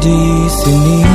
di sini.